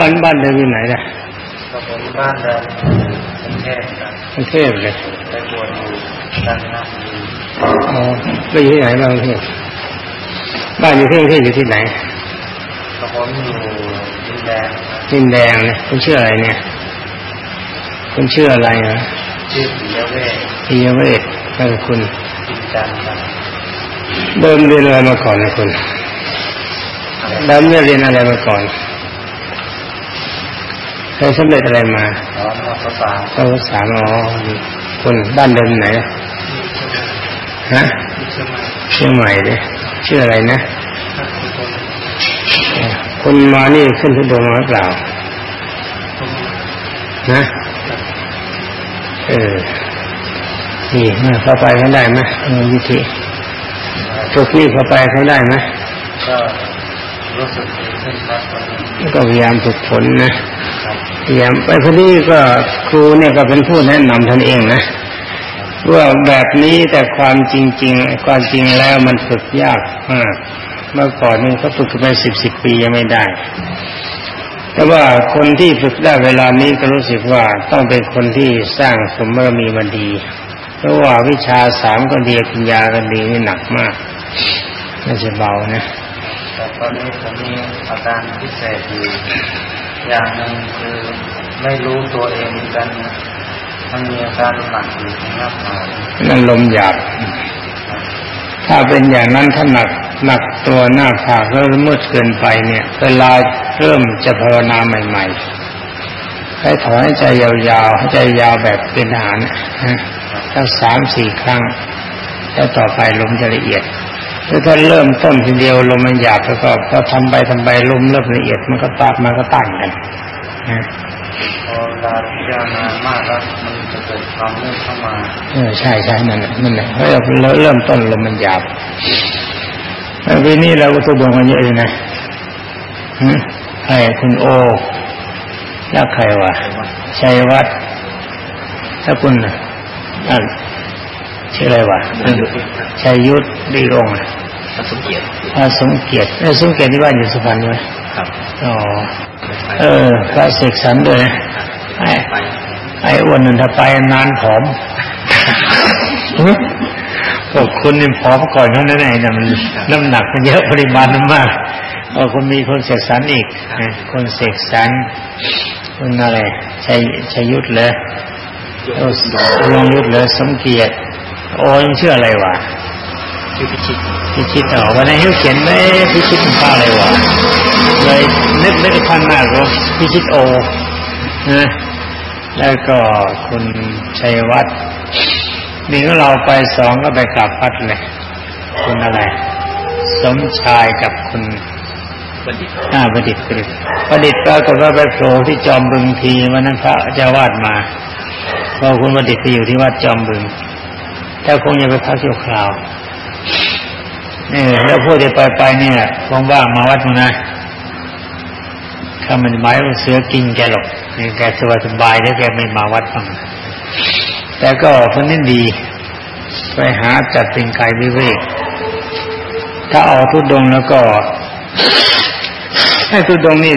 บ้านบ้านเดิมอยู่ไหนล่ะก็ผมบ้านเดิมกรุงเทพครับกรุงเทพเลยไปบวชอยู่กันนะบุรีอ๋อไปอยู่ที่ไหนบ้างกรุงเทพบ้านอยู่ที่กรุงเทพอยู่ที่ไหนก็ผมอยู่ดินแดงครับดินแดงเนี่ยคุณชื่ออะไรเนี่ยคุณชื่ออะไรนะชื่อปิยเวศพียเวศนั่นคุณกินจันทร์ครับเดิมเรียนอะไรมาก่อนนะคุณเดิมเรียนอะไรมาก่อน เคยสำเร็จอะไรมาสอนมภาษาก็ภาษาอ๋อคุณบ้านเดิมไหนอะฮะที่เชียงใหม่เชียงใหม่เลยชื่ออะไรนะครับคุณคนคุณมานี่ขึ้นทุดงมาหรือเปล่าคุณนะเออนี่มาเข้าไปเขาได้ไหมเออวิธีฝึกนี่เข้าไปเขาได้ไหมก็ รู้สึกดีขึ้นครับตอนนี้ก็พยายามฝึกฝนนะครับพยายามไปพอดีก็ครูเนี่ยก็เป็นผู้แนะนำท่านเองนะว่าแบบนี้แต่ความจริง ๆ ความจริงแล้วมันฝึกยากมากเมื่อก่อนนี่เขาฝึกกันไปสิบสิบปียังไม่ได้ แต่ว่าคนที่ฝึกได้เวลานี้ก็รู้สึกว่าต้องเป็นคนที่สร้างสมบารมีมาดี เพราะว่าวิชาสามก็ดีปัญญาก็ดีนี่หนักมากไม่ใช่เบานะแตอนนี้ผมมีอาการพิเศษอยู่อย่างหนึ่งคือไม่รู้ตัวเองกันมันมีอาการหนักอยู่น้าผากนั่นลมหยาบถ้าเป็นอย่างนั้นถ้าหนักหนักตัวหน้าผากแล้วมืดเกินไปเนี่ย เวลาเริ่มจะภาวนาใหม่ๆ ให้ถอนให้ใจยาวๆให้ใจยาวแบบเป็นหานะสักสามสี่ครั้ง แล้วต่อไปลมจะละเอียด ถ้าเริ่มต้นทีเดียวลมมันหยาบแล้วก็พอทำไปทำไปลมเริ่มละเอียดมันก็ตัดมันก็ตั้งกันนะพอเวลาพิจารณามากแล้วมันจะเกิดความมืดเข้ามาเออใช่ใช่นั่นแหละนั่นแหละเพราะเราเริ่มต้นลมมันหยาบแล้วปีนี้เราก็ตัวดวงกันเยอะเลยนะหึใครคุณโอแล้วใครวะชัยวัฒน์ถ้าคุณน่ะอะ ชื่ออะไรวะชัยยุทธดีองค์อะสมเกียรติพระสมเกียรติเออสมเกียรติที่บ้านอยู่สุพรรณใช่ไหมครับอ๋อเออพระเสกสรรด้วยนะไอ้ไปไอ้อ้วนนั่นถ้าไปนานผอมพวกคุณนี่ผอมก่อนเขาแน่ๆเนี่ยมันน้ำหนักมันเยอะปริมาณมันมากเออคุณมีคนเสกสรรอีกนะคนเสกสรรคุณอะไรชัยชัยยุทธเลยโอ้ลงยุทธเลยสมเกียรติ โอ้ยังชื่ออะไรวะชื่อพิชิตพิชิตอ๋อวันนี้เขาเขียนไม่พิชิตเป็นป้าอะไรวะเลยนึกนึกพันมากเลยพิชิตโอนะแล้วก็คุณชัยวัฒน์นี่ก็เราไปสองก็ไปกลับพัดเลยคุณอะไร สมชายกับคุณบัณฑิตอ่าประดิษฐ์ประดิษฐ์ประดิษฐ์ปรากฏว่าไปโผล่ที่จอมบึงทีวันนั้นพระเจ้าวาดมาพอคุณประดิษฐ์ไปอยู่ที่วัดจอมบึง แต่คงจะไปพักชั่วคราวนี่แล้วพวกที่ไปไปเนี่ยว่างๆมาวัดมึงนะข้ามันหมายว่าเสือกินแกหรอกนี่แกสบายสบายแล้วแกไม่มาวัดบ้างแต่ก็คนนี้ดี ไปหาจัดเป็นกายวิเวกถ้าเอาทุดงแล้วก็ให้ทุดงนี่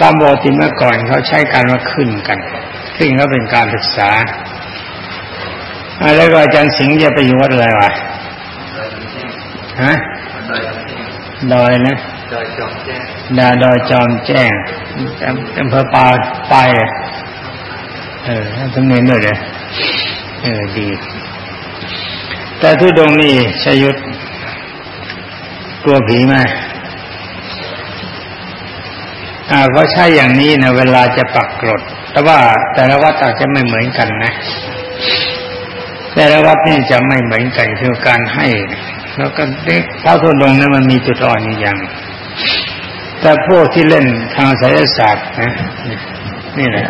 ตามปกติเมื่อก่อนเขาใช้การว่าขึ้นกันขึ้นก็เป็นการศึกษา แล้วก็อาจารย์สิงห์จะไปอยู่วัดอะไรวะฮะดอยดยนะดอยจอมแจ้งดาดอยจอมแจ้งอำเภอปาปายอะเออตำเนียนด้วยเลยเออดี แต่ทุดงนี่ชยุทธกลัวผีไหมอ่าเขาใช้อย่างนี้นะเวลาจะปักกรด แต่ว่าแต่ละวัดอาจจะไม่เหมือนกันนะ แต่ละวัดนี่จะไม่เหมือนกันคือการให้ แล้วก็เด็กพระทุดงนั้นมันมีจุดอ่อนอยู่อย่าง แต่พวกที่เล่นทางไสยศาสตร์นะนี่แหละ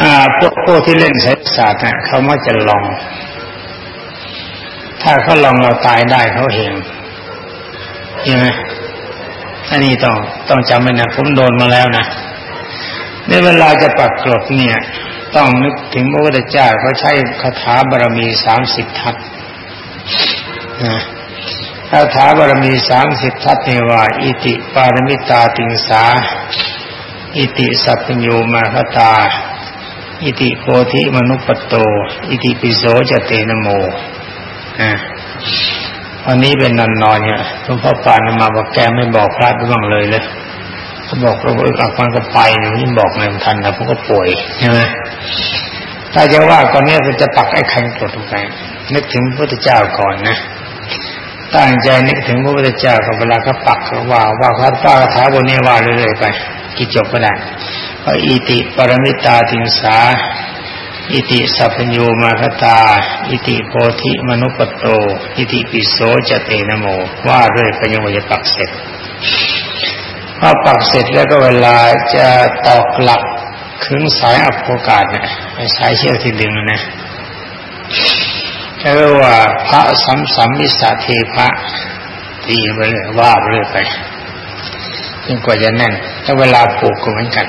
อ่าพวกพวกที่เล่นไสยศาสตร์นะเขามักจะลอง ถ้าเขาลองเราตายได้เขาเห็นใช่ไหมอันนี้ต้องต้องจำไว้นะผมโดนมาแล้วนะในเวลาจะปักกรดเนี่ย ต้องนึกถึงพระพุทธเจ้าเขาใช้คาถาบารมีสามสิบทัศน์นะคาถาบารมีสามสิบทัศน์เนว่าอิติปารมิตาติงสา อิติสัพพโยมาคตา อิติโพธิมนุปโต อิติปิโสจเตนโมอ่าวันนี้เป็นนอนนอนเนี่ยหลวงพ่อปานมาบอกแกไม่บอกพระไปบ้างเลยเลย บอกเราเอออักมันก็ไปนี่ยยิ่งบอกไงมันทันนะผมก็ป่วยใช่ไหมถ้าจะว่าก่อนนี้ยจะปักไอ้ใครกดลงไปนึกถึงพระพุทธเจ้าก่อนนะตั้งใจนึกถึงพระพุทธเจ้ากับเวลาเขาปักเขาว่าว่าพระป้าคาถาบนนี้ว่าเรื่อยๆไปกี่จบก็ได้พระอิติปรมิตาติงสาอิติสัพพโยมาคตา อิติโพธิมนุปโต อิติปิโสจเตนโม ว่าด้วยพยังวิปักเสร็จ พอปักเสร็จแล้วก็เวลาจะตอกหลักขึงสายอัปโอกาศเนี่ยสายเชือกที่ดึงนะเรียกว่าพระสัมสัมมิสาเทพะตีไปเลยว่าไปเลยไปจนกว่าจะแน่นถ้าเวลาผูกก็เหมือนกัน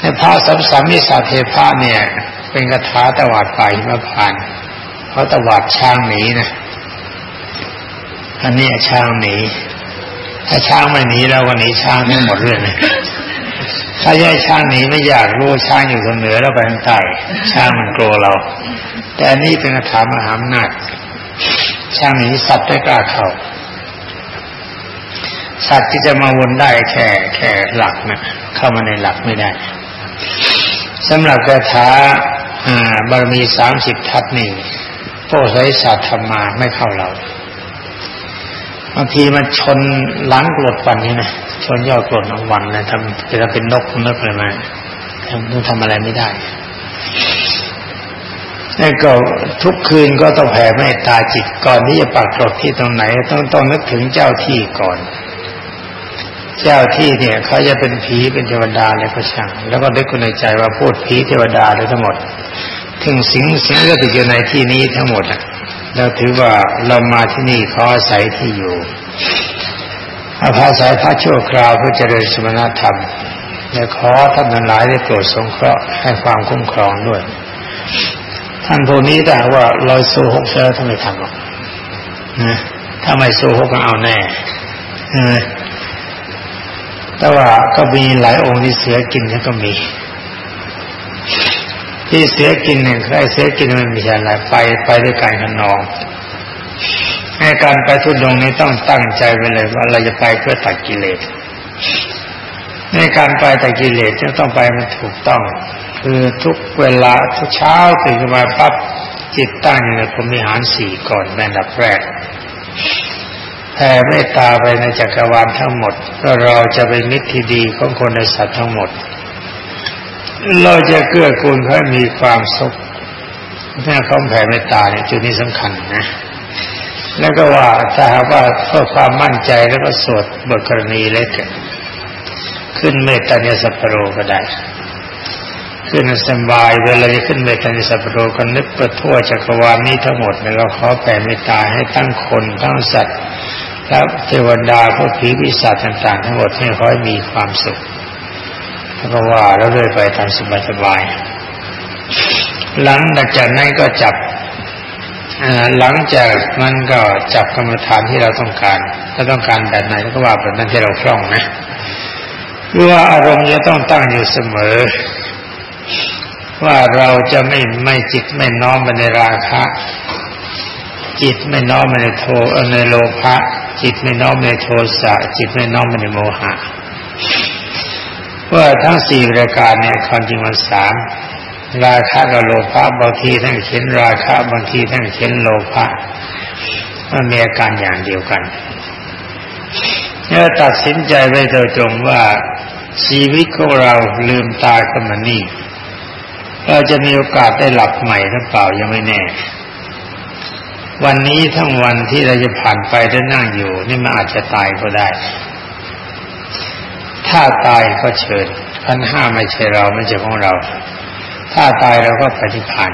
ในพระสัมสัมมิสาเทพะเนี่ย เป็นคาถาตวาดไปมาผ่านเขาตวาดช้างหนีนะอันนี้ช้างหนี ถ้าช้างไม่หนีเราก็หนีช้างทั้งหมดเรื่องเลยถ้าแย่ช้างหนีไม่อยากรู้ช้างอยู่ทางเหนือแล้วไปทางใต้ช้างมันกลัวเรา แต่นนี้เป็นคาถามหาอำนาจช้างหนีสัตว์ได้กล้าเข้าสัตว์ที่จะมาวนได้แค่แค่หลักนะเข้ามาในหลักไม่ได้สำหรับคาถาบารมีสามสิบทัศนี่โป้ไสสัตว์ธรรมาไม่เข้าเรา บางทีมันชนหลังกรดปันนี่นะชนยอดกรดนวันนะทำจะเป็นนกนึกเลยมาทำทำอะไรไม่ได้แล้วก็ทุกคืนก็ต้องแผ่เมตตาจิตก่อนที่จะปักกรดที่ตรงไหน ต้องต้องนึกถึงเจ้าที่ก่อน เจ้าที่เนี่ยเขาจะเป็นผีเป็นเทวดาอะไรก็ช่างแล้วก็นึกในใจว่าพูดผีเทวดาเลยทั้งหมด ถึงสิงสิงก็ติดอยู่ในที่นี้ทั้งหมด เราถือว่าเรามาที่นี่ขออาศัยที่อยู่อาภาศัยพระชั่วคราวเพื่อเจริญสมณธรรมและขอท่านทั้งหลายได้โปรดสงเคราะห์ให้ความคุ้มครองด้วย ท่านพวกนี้แต่ว่าเราสู้หกเสือทำไมทำหรอกนะถ้าไม่สู้หกก็เอาแน่แต่ว่าก็มีหลายองค์ที่เสือกินก็มี ที่เสือกินเนี่ยใครเสือกินมันมีอะไรไปไปด้วยการขนองในการไปทุดงนี้ต้องตั้งใจไปเลยว่าเราจะไปเพื่อตัดกิเลสในการไปตัดกิเลสจะต้องไปมันถูกต้อง คือทุกเวลาทุกเช้าตื่นขึ้นมาปั๊บจิตตั้งอยู่ในพรมิหารสี่ก่อนแม่ดับแรกแผ่เมตตาไปในจักรวาลทั้งหมดก็เราจะเป็นมิตรที่ดีของคนในสัตว์ทั้งหมด เราจะเกื้อกูลให้มีความสุขถ้าเขาแผ่เมตตาเนี่ยจุดนี้สำคัญนะ แล้วก็ว่าถ้าหากว่าเพื่อความมั่นใจแล้วก็สวดบทกรณีเล็กขึ้นเมตตาเนสัพโรก็ได้ ขึ้นสบายเวลาจะขึ้นเมตตาเนสัพโรก็นึกไปทั่วจักรวาลนี้ทั้งหมดแล้วเราขอแผ่เมตตาให้ทั้งคนทั้งสัตว์และเทวดาพวกผีวิสัตต่างๆ ทั้งหมดให้ขอให้มีความสุข ก็ว่าแล้วเรื่อยไปตามสบายๆหลังจากนั้นก็จับหลังจากนั้นก็จับกรรมฐานที่เราต้องการ ถ้าต้องการแบบไหนก็ว่าแบบนั้นที่เราคล่องนะคือว่าอารมณ์จะต้องตั้งอยู่เสมอ ว่าเราจะไม่ไม่จิตไม่น้อมไปในราคะ จิตไม่น้อมไปในโทในโลภะจิตไม่น้อมในโทสะจิตไม่น้อมไปในโมหะ ว่าทั้งสี่ปรายการเนี่ยความจริงมันสามราคะกับโลภะบางทีท่านเขียนราคะบางทีท่านเขียนโลภะมันมีอาการอย่างเดียวกันเมื่อตัดสินใจไว้โดยตรงว่าชีวิตของเราลืมตาขึ้นมานี่เราจะมีโอกาสได้หลับใหม่หรือเปล่ายังไม่แน่ วันนี้ทั้งวันที่เราจะผ่านไปได้นั่งอยู่ นี่มันอาจจะตายก็ได้ ถ้าตายก็เชิญพันห้าไม่ใช่เราไม่ใช่ของเรา ถ้าตายเราก็ปฏิพาน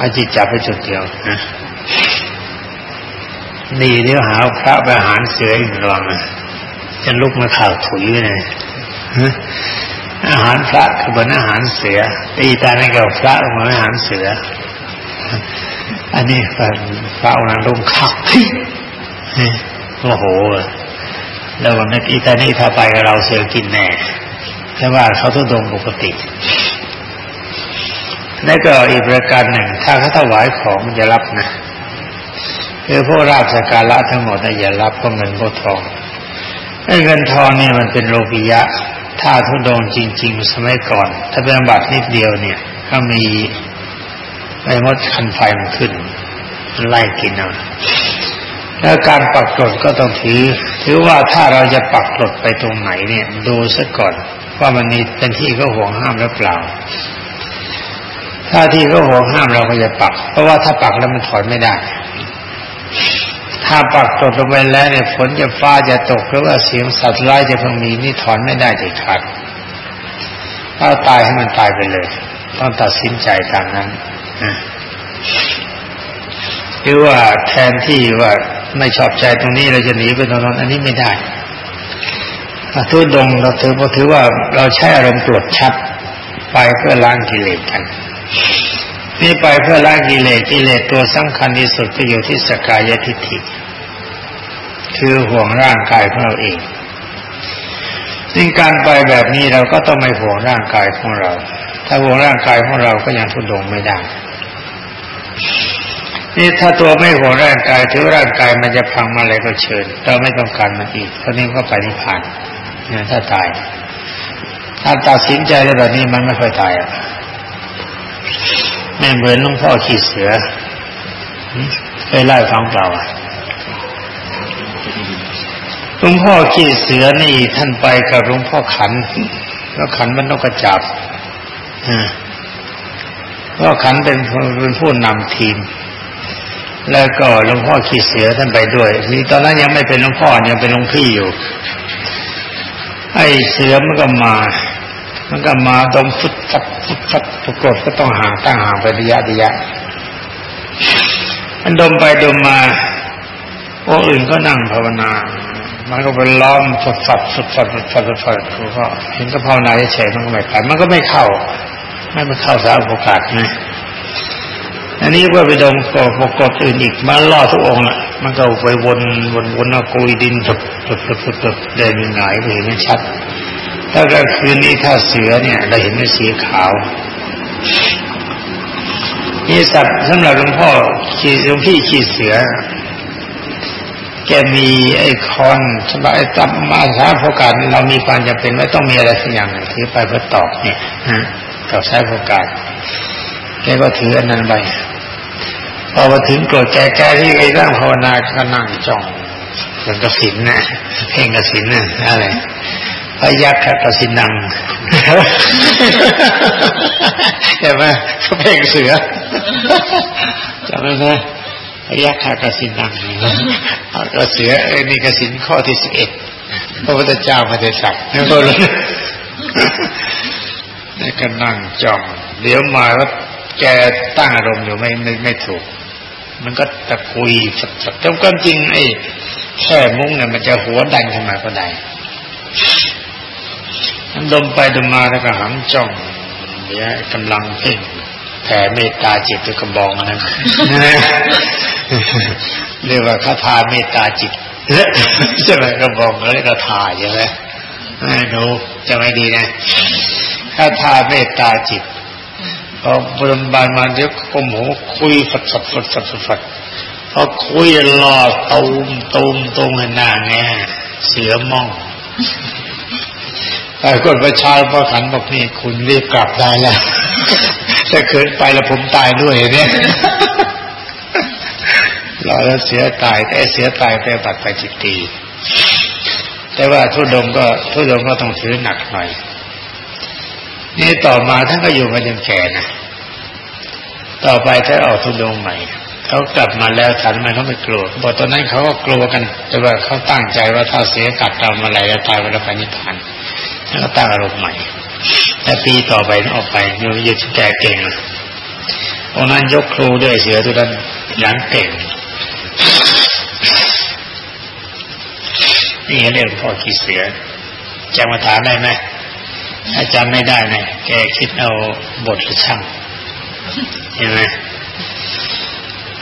อาจิตจับไปจุดเดียวนะนี่เดี๋ยวหาพระไปหารเสืออีกระวังจะลุกมาข่าวถุยเลยอาหารพระคือเป็นอาหารเสือตีตาในกับพระเหมือนอาหารเสือ อันนี้พระองค์นั้นลงขับที่โอ้โห แล้ววันนี้อีตานี่ถ้าไปกับเราเสือกินแน่แต่ว่าเขาทุดงปกติแล้วก็อีกประการหนึ่ง ถ้าเขาถวายของมันจะรับนะคือพวกราชการละทั้งหมดนะอย่ารับเพราะเงินพวกทองไอ้เงินทองนี่มันเป็นโลภิยะ ถ้าทุดงจริง ๆ สมัยก่อน ถ้าเป็นบัตรนิดเดียวเนี่ยก็มีไอ้มดคันไฟมันขึ้นมันไล่กินเอา แล้วการปักกรดก็ต้องถือ ถือว่าถ้าเราจะปักกรดไปตรงไหนเนี่ย ดูซะก่อน ว่ามันมีเป็นที่ก็ห่วงห้ามหรือเปล่า ถ้าที่ก็ห่วงห้ามเราก็จะปัก เพราะว่าถ้าปักแล้วมันถอนไม่ได้ ถ้าปักตกลงไปแล้วเนี่ยฝนจะฟ้าจะตกหรือว่าเสียงสัตว์ร้ายจะพังมีนี่ถอนไม่ได้เด็ดขาดถ้าตายให้มันตายไปเลย ต้องตัดสินใจตามนั้นนะหรือว่าแทนที่ว่า ไม่ชอบใจตรงนี้เราจะหนีไปตรงนั้นอันนี้ไม่ได้ทุดงเราถือเราถือว่าเราใช้อารมณ์ปลดชับไปเพื่อล้างกิเลสกันนี่ไปเพื่อล้างกิเลสกิเลสตัวสำคัญที่สุดก็อยู่ที่สกายทิฏฐิ คือห่วงร่างกายของเราเองซึ่งการไปแบบนี้เราก็ต้องไม่ห่วงร่างกายของเรา ถ้าห่วงร่างกายของเราก็ยังทุดงไม่ได้ นี่ถ้าตัวไม่ห่วงร่างกายถือร่างกายมันจะพังมาอะไรก็เชิญ เราไม่ต้องการมันอีกเพราะนี้ก็ไปนิพพานเนี่ยถ้าตาย ถ้าตัดสินใจแบบนี้มันไม่ค่อยตายอะไม่เหมือนหลวงพ่อขี่เสือเคยไล่ฟังเปล่าหลวงพ่อขี่เสือนี่ท่านไปกับหลวงพ่อขัน แล้วขันมันต้องกระจับว่าขันเป็นเป็นผู้นำทีม แล้วก็หลวงพ่อขี่เสือท่านไปด้วยนี่ตอนนั้นยังไม่เป็นหลวงพ่อยังเป็นหลวงพี่อยู่ ไอ้เสือมันก็มา มันก็มาดมฟุดฟัดฟุดฟัดปรากฏก็ต้องห่างตั้งห่างไประยะระยะมันดมไปดมมาโอ้อื่นก็นั่งภาวนา มันก็ไปล้อมฝดฝัดฝดฝัดฝดฝัดฝดฝัดก็เห็นก็ภาวนาเฉยมันก็ไม่ไปมันก็ไม่เข้า ไม่ไปเข้าสาโอกาสนะ อันนี้ก็ไปดมกบกอบอื่นอีกมาล่อทุกองค์ละมันก็ไปวนวนวนเอากุยดินตบตบตบตบเดินหงายเห็นไม่ชัด ถ้ากลางคืนนี้ถ้าเสือเนี่ยเราเห็นเป็นสีขาวนี่สัตว์สำหรับหลวงพ่อขี่หลวงพี่ขี่เสือ แกมีไอ้คอนสบายตับมาสาโอกาสเรามีความจำเป็นไม่ต้องมีอะไรสักอย่างถือไปเพื่อตอกเนี่ยฮะกับใช้โอกาสแกก็ถืออันนั้นไป อมาถึงโกรธแกแกที่ไอ้ร่างภาวนาก็นั่งจ้องเหมือนกระสินนะเพ่งกระสินนะอะไรพยักกระสินังใช่ไหมเขาเพ่งเสือจำได้ไหมพยักกระสินังกระเสือไอ้นี่กระสินข้อที่สิบเอ็ดพระพุทธเจ้าพระเดชสักนั่นก็เลยนี่ก็นั่งจ้องเดี๋ยวมาว่าแกตั้งอารมณ์อยู่ไม่ไม่ไม่ถูก มันก็ตะคุยสับๆแต่ความจริงไอ้แค่มุ้งเนี่ยมันจะหัวดันขึ้นมาก็ได้มันดมไปดมมาแล้วก็หังจ้องเนี่ยกำลังเพ่งแผ่เมตตาจิตด้วยกระบองนะเรียกว่าคาถาเมตตาจิตใช่ไหมกระบองแล้วก็ทาใช่ไหมหนูจะไม่ดีนะคาถาเมตตาจิต พอบรมบานมาเดี๋ยวกมหูคุยฝัดฝัดฝัดฝัดฝัดพอคุยรอตูมตูมตูมหน้าแง่เสือมองแต่กดประชาพอขันบอกนี่คุณรีบกลับได้แล้วถ้าเกินไปแล้วผมตายด้วยเนี่ยเรอแล้วเสียตายแต่เสียตายแต่บัดไปจิตตีแต่ว่าทุดงก็ทุดงก็ต้องถือหนักหน่อย นี่ต่อมาท่านก็อยู่มาจนแก่นะต่อไปท่านออกทุดงใหม่เขากลับมาแล้วฉันมันเขาไม่กลัวบอกตอนนั้นเขาก็กลัวกัน แต่ว่าเขาตั้งใจว่าถ้าเสียกัดตามอะไรจะตายวันละพันนิพพานแล้วก็ตั้งอารมณ์ใหม่แต่ปีต่อไปออกไปโยมยึดแก่เก่งตรงนั้นยกครูด้วยเสือทุกท่านหลังเก่งนี่เรียกพ่อขี้เสือจำมาถามได้ไหม ถ้าจำไม่ได้นะแกคิดเอาบทหรือช่างเห็นไหม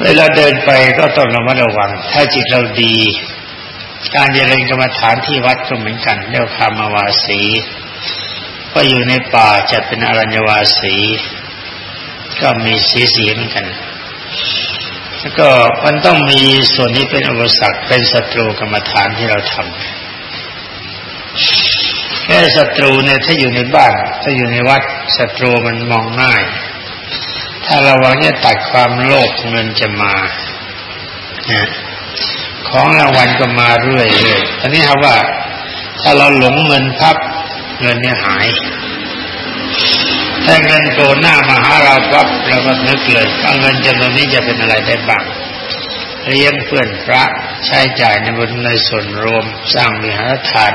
เวลาเดินไปก็ต้องระมัดระวัง ถ้าจิตเราดี การเจริญกรรมฐานที่วัดก็เหมือนกันเรียกคามาวาสี ก็อยู่ในป่าจัดเป็นอรัญวาสี ก็มีสีสีเหมือนกัน แล้วก็มันต้องมีส่วนนี้เป็นอุปสรรคเป็นศัตรูกรรมฐานที่เราทำ ค่ศัตรูเนี่ยถ้าอยู่ในบ้าน ถ้าอยู่ในวัดศัตรูมันมองง่าย ถ้าราหวังจะตัดความโลภเงินจะมานะของรางวัลก็มาเรื่อยเลยตอนนี้ครับว่า ถ้าเราหลงเงินพับเงินเนี่ยหายถ้าเงินโผล่หน้ามาหาเราพับเราก็นึกเลยว่าเงินจำนวนนี้จะเป็นอะไรได้บ้างเลี้ยงเพื่อนพระใช้จ่ายในบนในส่วนรวมสร้างมีหารทาน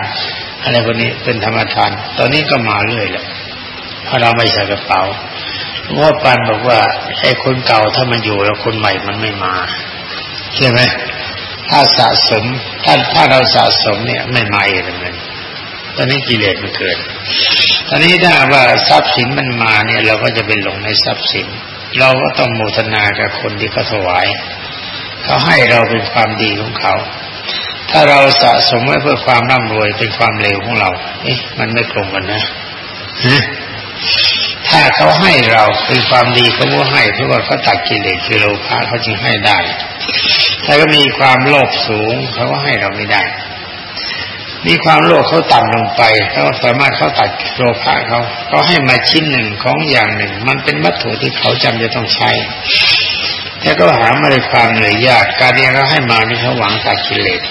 อะไรพวกนี้เป็นธรรมทาน ตอนนี้ก็มาเรื่อยแหละเพราะเราไม่ใส่กระเป๋าว่าปันบอกว่าไอ้คนเก่าถ้ามันอยู่แล้วคนใหม่มันไม่มาใช่ไหมถ้าสะสมถ้าถ้าเราสะสมเนี่ยไม่มาเองเลยตอนนี้กิเลสมันเกิด ตอนนี้ถ้าว่าทรัพย์สินมันมาเนี่ย เราก็จะเป็นหลงในทรัพย์สิน เราก็ต้องโมทนากับคนที่เขาถวาย เขาให้เราเป็นความดีของเขา ถ้าเราสะสมไว้เพื่อความร่ำรวยเป็นความเลวของเราเอ๊ะมันไม่ตรงกันนะถ้าเขาให้เราเป็นความดีเขาก็ให้เพราะว่าเขาตัดกิเลสคือโลภะเขาจึงให้ได้ถ้าก็มีความโลภสูงเขาก็ให้เราไม่ได้ มีความโลภเขาต่ำลงไปเขาสามารถเขาตัดโลภะเขาเขาให้มาชิ้นหนึ่งของอย่างหนึ่ง มันเป็นวัตถุที่เขาจำจะต้องใช้แต่ก็หามาด้วยความเหนื่อยยากการที่เขาให้มานี่เขาหวังตัดกิเลส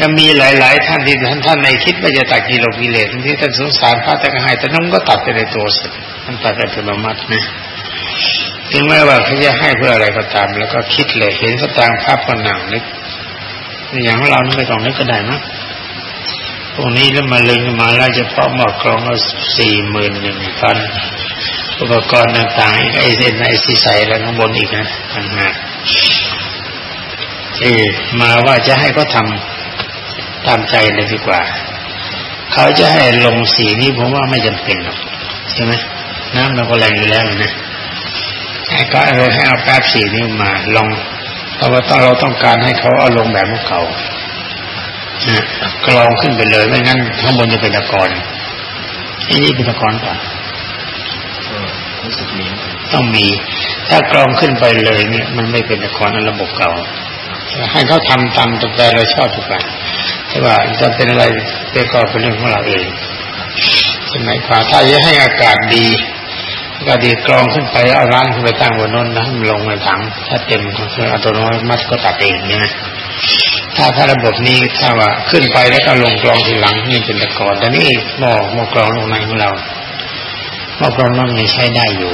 จะมีหลาย ๆ ท่านที่ท่านท่านในคิดว่าจะตัดกิโลกิเลสที่ท่านสงสารพระแต่ก็ให้แต่น้องก็ตัดไปในตัวสิมันตัดอัตโนมัตินะถึงแม้ว่าเขาจะให้เพื่ออะไรก็ตาม แล้วก็คิดเลยเห็นเขาตางภาพก็หนังนึกอย่างของเราไม่ต้องนึกก็ได้นะพวกนี้แล้วมาเลึงมาแล้วจะเพาะหมอกกรองก็สี่หมื่นหนึ่งพันอุปกรณ์ต่างๆไอ้เส้นไอ้สีใสแล้วข้างบนอีกนะต่างหากเออมาว่าจะให้เขาทำ ตามใจเลยดีกว่า เขาจะให้ลงสีนี้ผมว่าไม่จำเป็นหรอกใช่ไหมน้ำเราก็แรงอยู่แล้วนะก็เลยให้เอาแป๊บสีนี้มาลองเพราะว่าต้องเราต้องการให้เขาเอาลงแบบเก่านะกรองขึ้นไปเลยไม่งั้นข้างบนจะเป็นตะกอนไอ้นี่เป็นตะกอนก่อนต้องมี ถ้ากรองขึ้นไปเลยเนี่ย มันไม่เป็นตะกอนในระบบเก่า ให้เขาทำตามตัวแปรเราชอบทุกอย่างแต่ว่าจะเป็นอะไรเป็นก็เป็นเรื่องของเราเองสมัยก่อนถ้าจะให้อากาศดีอาก็ดีกรองขึ้นไปเอาร้านขึ้นไปตั้งบนน้นนะมันลงในถัง ถ้าเต็มก็คืออัตโนมัติก็ตัดเองเนี่ยนะถ้าถ้าระบบนี้ถ้าว่าขึ้นไปแล้วก็ลงกรองทีหลังนี่เป็นตะกอนแต่นี่หม้อหม้อกรองลงในของเราหม้อกรองนั่นยังใช้ได้อยู่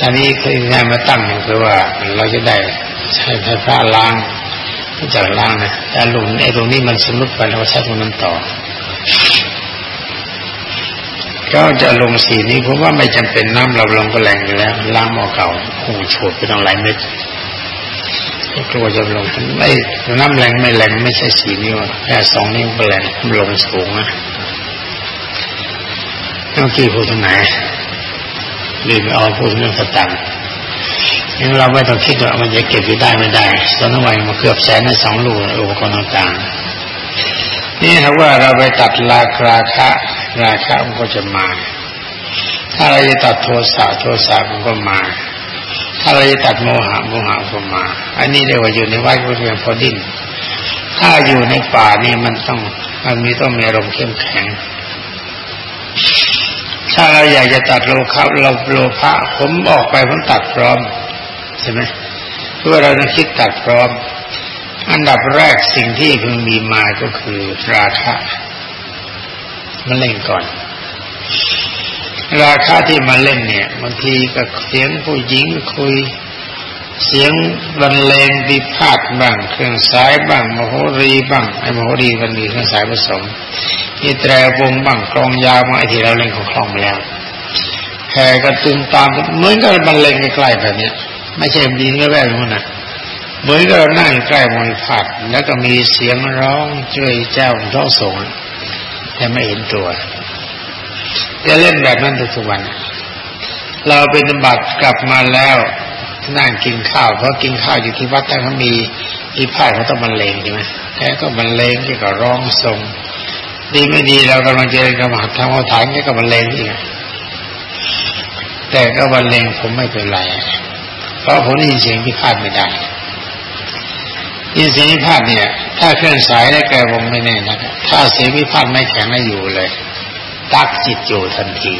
ตอนนี้คือได้มาตั้งเนี่ยคือว่าเราจะได้ ใช้ไฟฟ้าล้างจากล้างนะแต่หลุมไอ้ตรงนี้มันสมุดไปเราใช้ตรงนั้นต่อ ก็จะลงสีนี้ผมว่าไม่จำเป็นน้ำเราลงก็แรงอยู่แล้ว ล้างหม้อเก่าคงโฉดไปต้องหลายเม็ดกลัวจะลงไม่น้ำแรงไม่แรงไม่ใช่สีนิ้วแค่สองนิ้วก็แรงลงสูงนะเมื่อกี้พูดตรงไหนลืมเอาพูดเรื่องสตังค์ นี่เราไม่ต้องคิดว่ามันจะเก็บอยู่ได้ไม่ได้ตอนนั้นวันมาเกือบแสนในสองลูกอุปกรณ์ต่างๆนี่ถ้าว่าเราไปตัดราคาคะ ราคะมันก็จะมา ถ้าเราจะตัดโทสะโทสะมันก็มา ถ้าเราจะตัดโมหะโมหะก็มา อันนี้เรียกว่าอยู่ในวัดก็เรียนพอดิ้นถ้าอยู่ในป่านี่มันต้องมันมีต้องมีอารมณ์เข้มแข็ง ถ้าเราอยากจะตัดโลภะเราโลภะผมออกไปผมตัดพร้อม ช่ไหมเพื่อเราจะคิดตัดพร้อม อันดับแรกสิ่งที่พึงมีมาก็คือราคะมาเล่นก่อน ราคาที่มาเล่นเนี่ยบางทีก็เสียงผู้หญิงคุย เสียงบรรเลงดีพาดบ้าง เครื่องสายบ้างมโหรีบ้างไอ้มโหรีมันมีเครื่องสายผสมมีแตรวงบ้างกลองยาวมาไอ้ที่เราเล่นของคลองไปแล้วแห่กระตุ้นตามเหมือนกับบรรเลงใกล้ๆแบบนี้ ไม่ใช่ดีแว่ๆนู่นนะเหมือนกับเรานั่งใกล้มวยผัดแล้วก็มีเสียงร้องช่วยเจ้าท้องส่งแต่ไม่เห็นตัวจะเล่นแบบนั้นทุกวัน เราเป็นบัตรกลับมาแล้วนั่งกินข้าวเพราะกินข้าวอยู่ที่วัดแต่เขามีอีพ่ายเขาต้องบรรเลงใช่ไหมแกก็บรรเลงแกก็ร้องทรงดีไม่ดีเรากำลังเจะกำลังทำเอาฐานแค่กับมันเลงอีกแต่ก็บรรเลงผมไม่เป็นไร เพราะผมได้ยินเสียงพิพาทไม่ได้ยินเสียงพิพาทเนี่ย ถ้าเคลื่อนสายได้แกวงไม่แน่นะถ้าเสียงพิพาทไม่แข็งไม่อยู่เลยตักจิตอยู่ทันที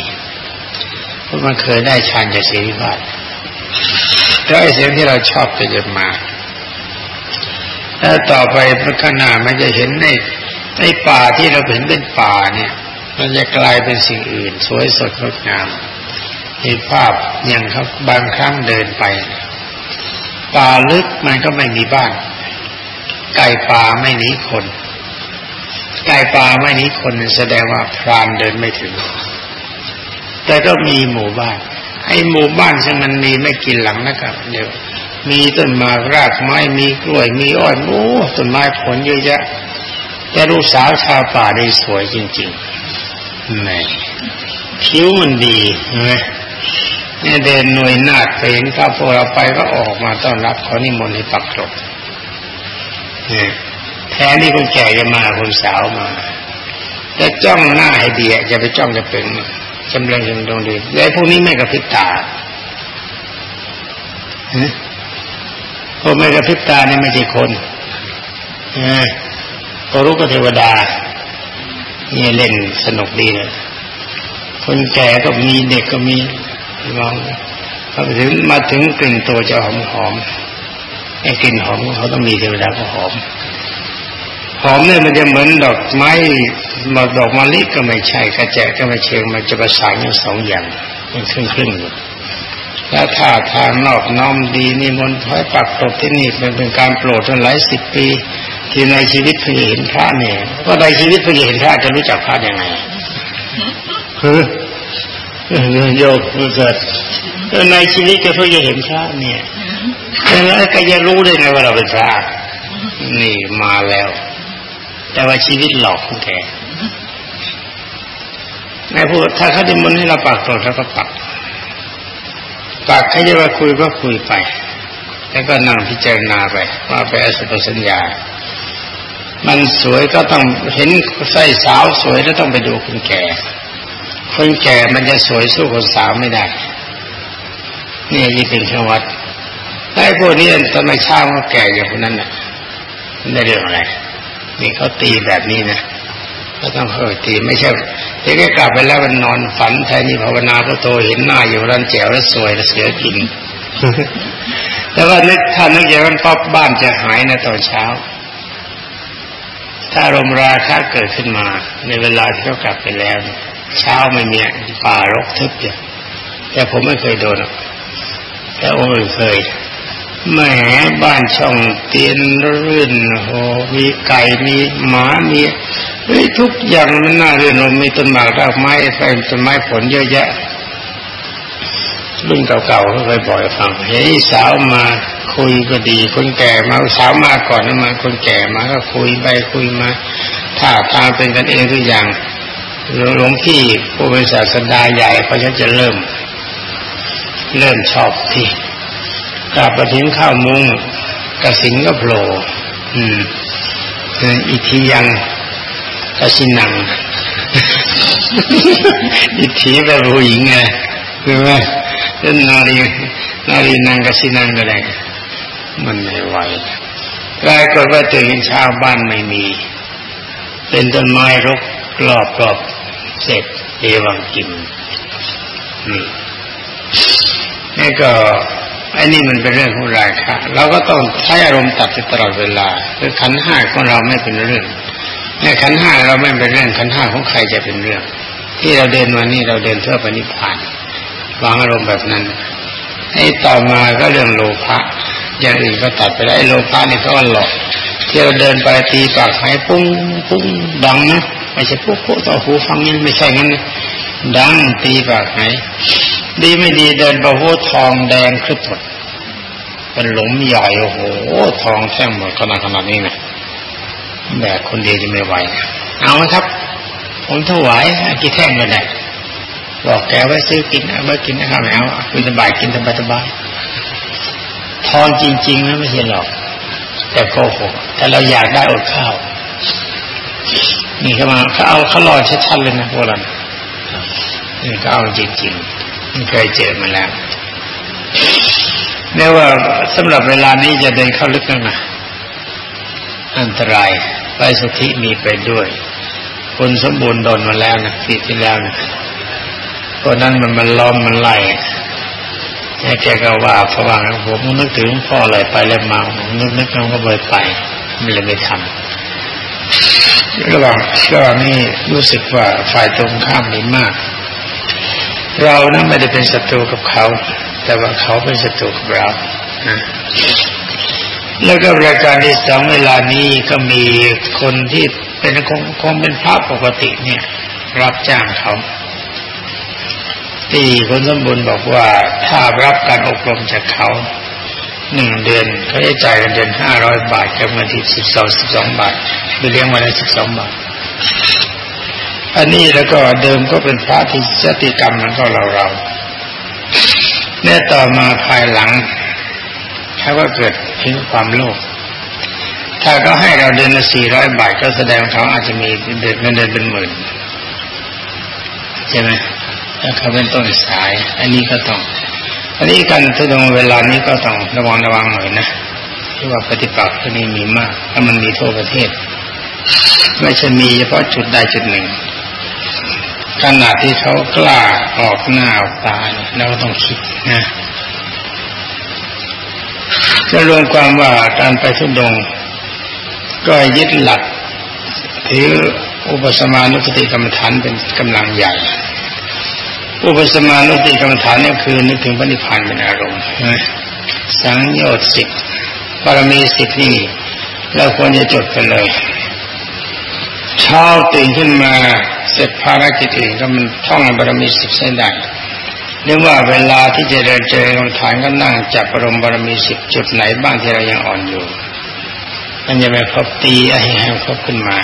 เพราะมันเคยได้ฌานจากเสียงพิพาทแล้วไอ้เสียงที่เราชอบจะจะมาถ้าต่อไปพัฒนามันจะเห็นในในป่าที่เราเห็นเป็นป่าเนี่ย มันจะกลายเป็นสิ่งอื่น สวยสดงดงาม เห็นภาพอย่างครับบางครั้งเดินไป ป่าลึกมันก็ไม่มีบ้าน ไก่ป่าไม่หนีคน ไก่ป่าไม่หนีคนแสดงว่าพรานเดินไม่ถึง แต่ก็มีหมู่บ้านไอ้หมู่บ้านซึ่งมันมีไม่กี่หลังนะครับ เดี๋ยว มีต้นไม้รากไม้มีกล้วยมีอ้อยโอ้ต้นไม้ผลเยอะแยะแต่ลูกสาวชาวป่าได้สวยจริงๆไม่คิ้วมันดีใช่ไหม นี่ยเดินหน่วยนาดไปเห็นข้าพวกเราไปก็ออกมาต้อนรับเขานิมนต์ให้ปักตกเนี่ยแทนที่คนแก่จะมาคนสาวมาจะจ้องหน้าให้ดีจะไปจ้องจะเป็นจำเริญจำดงดีแล้วพวกนี้ไม่กระพริบตาพวกไม่กระพริบตาเนี่ยไม่ใช่คนพอรู้ก็เทวดาเนี่ยเล่นสนุกดีเลยคนแก่ก็มีเด็กก็มี ลองพอถึงมาถึงกลิ่นตัวจะหอมหอมไอ้กลิ่นหอมเขาต้องมีเทวดาก็หอม หอมเนี่ยมันจะเหมือนดอกไม้มาดอกมะลิก็ไม่ใช่กระแจก็ไม่เชิงมันจะประสานกันสองอย่างเป็นครึ่งครึ่งอยู่แล้วถ้าทางนอกน้อมดีนี่มนต์ถอยปักตกที่นี่เป็นเป็นการโปรดจนหลายสิบปี ที่ในชีวิตเพิ่งเห็นพระเนี่ยก็ในชีวิตเพิ่งเห็นพระจะรู้จักพระยังไงคือ โยกเกิดในชีวิตก็เพิ่งจะเห็นพระเนี่ยแล้วก็จะรู้ได้ไงว่าเราเป็นพระนี่มาแล้ว แต่ว่าชีวิตหลอกของแกนายพูดถ้าเขาจะมุนให้เราปักตกเราก็ปักปากเขาจะมาคุยก็คุยไป แล้วก็นั่งพิจารณาไปว่าไปอสุภสัญญา มันสวยก็ต้องเห็นไส้สาวสวยแล้วต้องไปดูคนแก่ คนแก่มันจะสวยสู้คนสาวไม่ได้นี่ยี่เป็นขวัดไอ้พวกนี้ทำไมช่างเขาแก่อย่างคนนั้นน่ะได้เรื่องอะไรนี่เขาตีแบบนี้นะก็ต้องเออตีไม่ใช่เด็กกลับไปแล้วมันนอนฝันแทนนี่ภาวนาพุโตเห็นหน้าอยู่รันแจ๋วแล้วสวยแล้วเสียกินแล้วก็นึกถ้านึกอย่างนั้นป๊อบบ้านจะหายในตอนเช้า ถ้าอารมณ์ราคะเกิดขึ้นมา ในเวลาที่เขากลับไปแล้วเช้าไม่มีป่ารกทึบอย่างแต่ผมไม่เคยโดนแต่องค์อื่นเคยแหมบ้านช่องเตียนรื่นโอมีไก่มีหมามีทุกอย่างมันน่าเรียนรมีต้นหมากรากไม้ไฟต้นไม้ผลเยอะแยะรุ่นเก่าๆเขาเคยบ่อกให้ฟังเฮ้ยสาวมาคุยก็ดี คนแก่มาสาวมาก่อนนะมาคนแก่มาก็คุยไปคุยมาถ้าทางเป็นกันเองทุกอย่าง หลวงพี่ผู้เป็นศาสดาใหญ่เขาจะเริ่ม เริ่มชอบที่กลับมาถึงข้าวมุงกระสินก็โผล่อืมอีทียังกระสินังอีทีแบบผู้หญิงไงคือว่าเล่นนารีนารีนังกระสินังอะไรมันไม่ไหวกลายก็ว่าตื่นเช้าบ้านไม่มี เป็นต้นไม้รกรอบรอบ เสร็จเอวังกินนี่นี่ก็อ้นี่มันเป็นเรื่องของราคะเราก็ต้องใช้อารมณ์ตัดตลอดเวลาคือขันห้าของเราไม่เป็นเรื่องในขันห้าเราไม่เป็นเรื่องขันห้าของใครจะเป็นเรื่อง ที่เราเดินมานี่เราเดินเพื่อปณิพานวางอารมณ์แบบนั้นให้ต่อมาก็เรื่องโลภะอย่างอื่นก็ตัดไปแล้วไอ้โลภะนี่ก็หลอกที่เราเดินไปตีปากหายปุ้งปุ้งดังนะ ไม่ใช่ปุ๊บปุ๊บต่อหูฟังนี่ไม่ใช่งั้น ดังตีปากหายดีไม่ดีเดินไปโหทองแดงครึบหมดเป็นหลุมใหญ่โอ้โหทองแท่งหมดขนาดขนาดนี้นะแบกคนเดียวจะไม่ไหวเอาไหมครับ ผมถวายกี่แท่งเลยนะบอกแกไว้ซื้อกินเอาไว้กินนะครับแล้วคุณสบายกินสบายสบายทองจริงๆนะไม่ใช่หรอก แต่โกหกแต่เราอยากได้อดข้าว นี่เขามาเขาเอาเขาลอยชัดๆเลยนะพวกเรานี่เขาเอาจริงๆนี่เคยเจอมาแล้วเรียกว่าสำหรับเวลานี้จะเดินเข้าลึกนั่นนะอันตรายไปสธิมีไปด้วย คนสมบูรณ์โดนมาแล้วนะปีที่แล้วนะตัวนั้นมันมันล้อมมันไล่แกก็ว่าพระวังผมนึกถึงพ่ออะไรไปแล้วมาผมนึกนึกน้องก็เลยไป ไม่เลยไม่ทำ ระหว่างระหว่างนี้รู้สึกว่าฝ่ายตรงข้ามมีมาก เรานะไม่ได้เป็นศัตรูกับเขา แต่ว่าเขาเป็นศัตรูกับเรานะแล้วก็รายการที่สองเวลานี้ก็มีคนที่เป็นคงคงเป็นพระปกติเนี่ย รับจ้างเขาที่คนสมบูรณ์บอกว่าถ้ารับการอบรมจากเขา หนึ่งเดือนเขาจะจ่ายกันเดือนห้าร้อยบาทกับเงินที่สิบสองสิบสองบาทไปเลี้ยงวันละสิบสองบาท อันนี้แล้วก็เดิมก็เป็นพระที่จติกรรมมันก็เราเราแน่ต่อมาภายหลังเขาก็เกิดถึงความโลภถ้าก็ให้เราเดือนละสี่ร้อยบาทก็แสดงเขาอาจจะมีเดือนเงินเดือนเป็นหมื่นใช่ไหมถ้าเขาเป็นต้นสาย อันนี้ก็ต้อง อันนี้การทุดงเวลานี้ก็ต้องระวังระวังหน่อยนะที่ว่าปฏิปักษ์ที่นี่มีมากถ้ามันมีทั่วประเทศ ไม่ใช่มีเฉพาะจุดใดจุดหนึ่งขนาดที่เขากล้าออกหน้าออกตาเราต้องคิดนะจะรวมความว่าการไปทุดง ก็ยึดหลักถืออุปสมานุสติกรรมฐานเป็นกำลังใหญ่ อุปสมานุติกรรมฐานนี่คือนึกถึงพระนิพพานเป็นอารมณ์สังโยชน์สิบารมีสิบนี่เราควรจะจดกันเลยเช้าตื่นขึ้นมาเสร็จภารกิจอื่นก็มันท่องบารมีสิบเส้นได้เรียกว่าเวลาที่จะเดินเจอกรรมฐานก็นั่งจับอารมณ์บารมีสิบจุดไหนบ้างที่เรายังอ่อนอยู่ มันจะไปครบตีให้ให้ครบขึ้นมา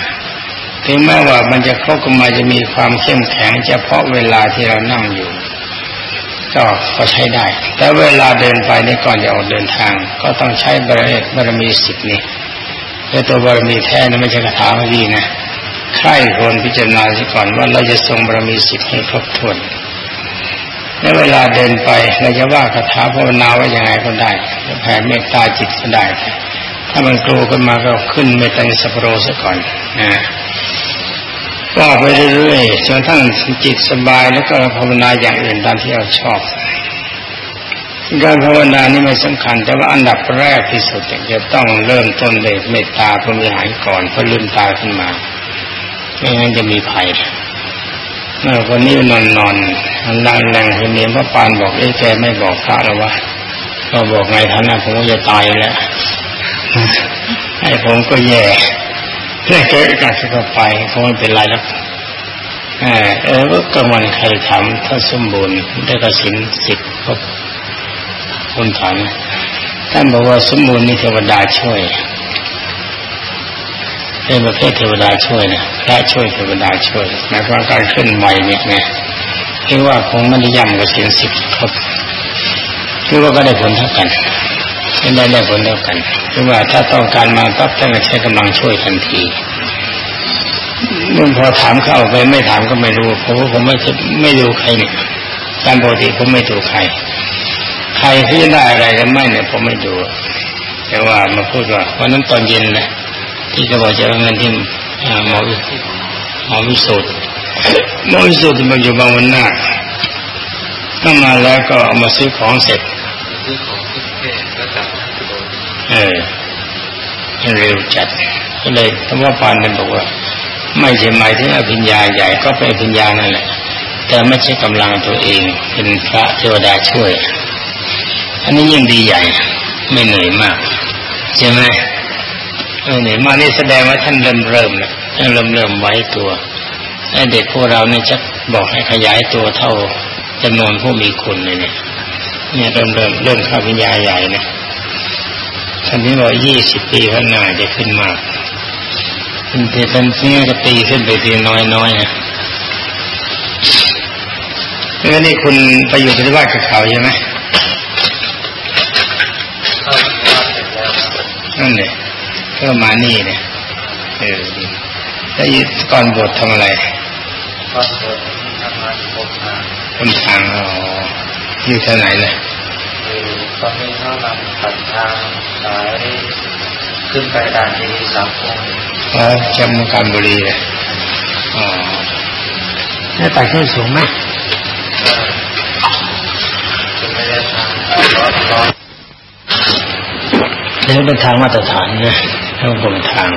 ถึงแม้ว่ามันจะครบขึ้นมาจะมีความเข้มแข็งเฉพาะเวลาที่เรานั่งอยู่ ก็ก็ใช้ได้ แต่เวลาเดินไปนี่ก่อนจะออกเดินทาง ก็ต้องใช้บารมีบารมีสิบนี่แต่ตัวบารมีแท้นะไม่ใช่คาถาไม่ดีนะใครควรพิจารณาสิก่อนว่าเราจะทรงบารมีสิบให้ครบถ้วนและเวลาเดินไปเราจะว่าคาถาภาวนาว่ายังไงก็ได้แผ่เมตตาจิตก็ได้ ถ้ามันกลัวขึ้นมาก็ขึ้นเมตตาสัพโรซะก่อนนะ ว่าไปเรื่อยๆจนทั้งจิตสบายแล้วก็ภาวนาอย่างอื่นตามที่เราชอบ การภาวนานี่ไม่สำคัญ แต่ว่าอันดับแรกที่สุดจะต้องเริ่มต้นเลยเมตตาพรหมิหารก่อนพอลืมตาขึ้นมาไม่งั้นจะมีภัยเมื่อวันนี้นอนนอนนั่งนั่งคนเนียพระปานบอกเอ้แกไม่บอกพระแล้ววะก็บอกไงท่านนะผมก็จะตายแล้วไอ้ผมก็แย่ เพื่อเกิดการสกไปคงไม่เป็นไรแล้วเออเออก็มันใครทำถ้าสมบูรณ์ได้กระสินสิบครบคนถามท่านบอกว่าสมบูรณ์นี่เทวดาช่วยเป็นประเภทเทวดาช่วยนะพระช่วยเทวดาช่วยหมายความการขึ้นไหวเนี่ยไงคือว่าคงไม่ได้ย่ำกับเสียงสิบครบคือว่าก็ได้ผลเท่ากัน ไม่ได้ได้ผลเท่ากันคือว่าถ้าต้องการมาปั๊บท่านก็ใช้กำลังช่วยทันทีเมื่อพอถามเข้าไปไม่ถามก็ไม่รู้เพราะว่าผมไม่ไม่ดูใครเนี่ยตามปกติผมไม่ดูใคร ใครที่ได้อะไรกันไม่เนี่ยผมไม่ดู แต่ว่ามาพูดว่าวันนั้นตอนเย็นนะที่จะบอกจะเอาเงินที่หมอหมอวิสุทธ์หมอวิสุทธ์มันอยู่บางวันหน้าถ้ามาแล้วก็เอามาซื้อของเสร็จ เออเร็วจัด ก็เลยธรรมปานเนี่ยบอกว่า ไม่ใช่หมายถึงอภิญญาใหญ่ก็เป็นอภิญญานั่นแหละ แต่ไม่ใช่กำลังตัวเอง เป็นพระเทวดาช่วย อันนี้ยิ่งดีใหญ่ ไม่เหนื่อยมากใช่ไหมเออเนี่ยมานี่แสดงว่าท่านเริ่มเริ่มแล้วท่านเริ่มเริ่มไว้ตัวไอ้เด็กพวกเราเนี่ยจะบอกให้ขยายตัวเท่าจำนวนผู้มีคุณเลยเนี่ยเนี่ยเริ่มเริ่มเริ่มเข้าวิญญาใหญ่เนี่ย ท่านนี้บอกยี่สิบปีข้างหน้าจะขึ้นมากเป็นเเป็นนี่จะตีขึ้นไปทีน้อยน้อยนะแล้วนี่คุณไปอยู่ปฏิบัติกับเขาใช่ไหมนั่นเลยก็มานี่เนี่ยเออแล้วก่อนบวชทำอะไรก็เกิดทำงานพบงานคนทางอ๋ออยู่ที่ไหนเลยคื อตอนนี้เขานำตัดทางสายขึ้นไปด่านดีสามพงอ๋อจำการบุรีเลยอ๋อแล้วตัดขึ้นสูงไหมเป็นระยะทางร้อยร้อยนี่เป็นทางมาตรฐานนะถ้าเป็นทาง